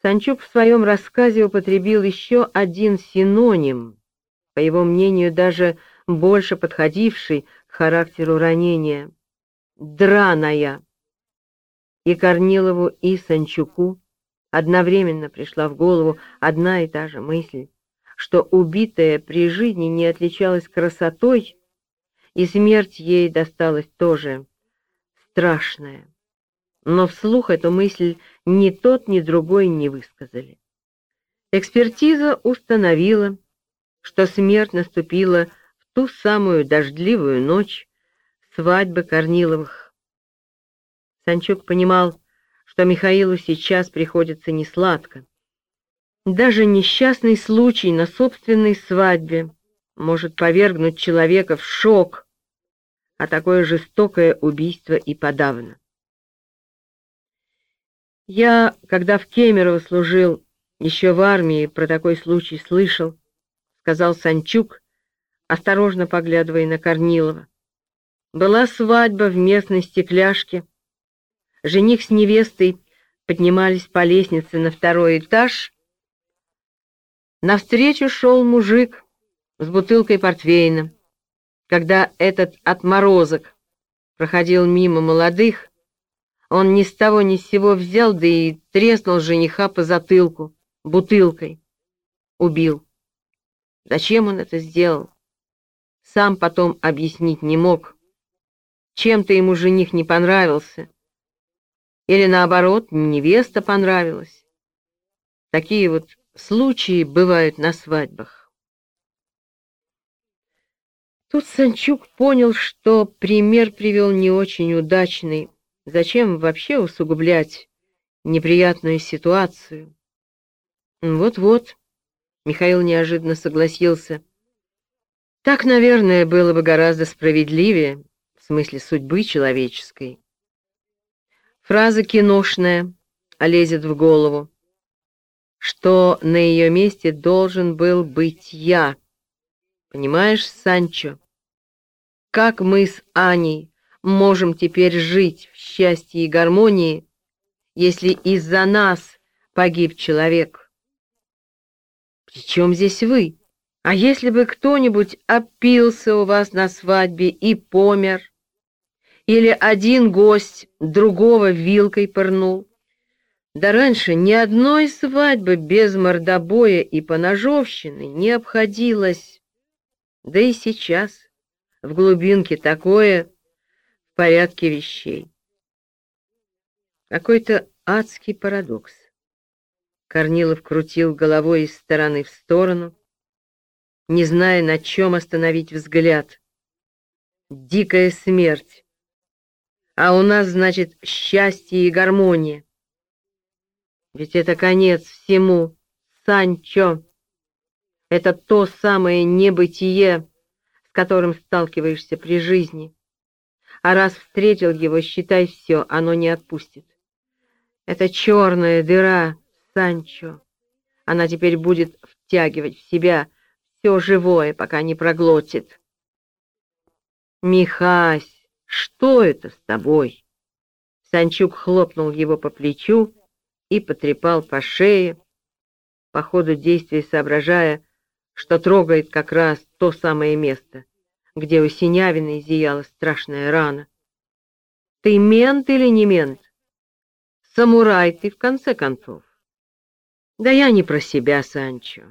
Санчук в своем рассказе употребил еще один синоним, по его мнению, даже больше подходивший к характеру ранения — «драная». И Корнилову, и Санчуку одновременно пришла в голову одна и та же мысль, что убитая при жизни не отличалась красотой, и смерть ей досталась тоже страшная но вслух эту мысль ни тот, ни другой не высказали. Экспертиза установила, что смерть наступила в ту самую дождливую ночь свадьбы Корниловых. Санчук понимал, что Михаилу сейчас приходится несладко. Даже несчастный случай на собственной свадьбе может повергнуть человека в шок, а такое жестокое убийство и подавно. Я, когда в Кемерово служил, еще в армии про такой случай слышал, — сказал Санчук, осторожно поглядывая на Корнилова. Была свадьба в местной стекляшке. Жених с невестой поднимались по лестнице на второй этаж. Навстречу шел мужик с бутылкой портвейна. Когда этот отморозок проходил мимо молодых, он ни с того ни с сего взял, да и треснул жениха по затылку бутылкой. Убил. Зачем он это сделал? Сам потом объяснить не мог. Чем-то ему жених не понравился. Или наоборот, невеста понравилась. Такие вот случаи бывают на свадьбах. Тут Санчук понял, что пример привел не очень удачный, Зачем вообще усугублять неприятную ситуацию? Вот-вот, Михаил неожиданно согласился. Так, наверное, было бы гораздо справедливее, в смысле судьбы человеческой. Фраза киношная, а лезет в голову, что на ее месте должен был быть я. Понимаешь, Санчо, как мы с Аней можем теперь жить в счастье и гармонии, если из-за нас погиб человек? Причем здесь вы? А если бы кто-нибудь опился у вас на свадьбе и помер? Или один гость другого вилкой пырнул? Да раньше ни одной свадьбы без мордобоя и поножовщины не обходилось. Да и сейчас в глубинке такое порядке вещей. Какой-то адский парадокс. Корнилов крутил головой из стороны в сторону, не зная, на чем остановить взгляд. Дикая смерть. А у нас, значит, счастье и гармония. Ведь это конец всему, Санчо. Это то самое небытие, с которым сталкиваешься при жизни а раз встретил его, считай все, оно не отпустит. Это черная дыра, Санчо. Она теперь будет втягивать в себя все живое, пока не проглотит. Михась, что это с тобой? Санчук хлопнул его по плечу и потрепал по шее, по ходу действия соображая, что трогает как раз то самое место, где у Синявиной зияла страшная рана. Ты мент или не мент? Самурай ты, в конце концов. Да я не про себя, Санчо.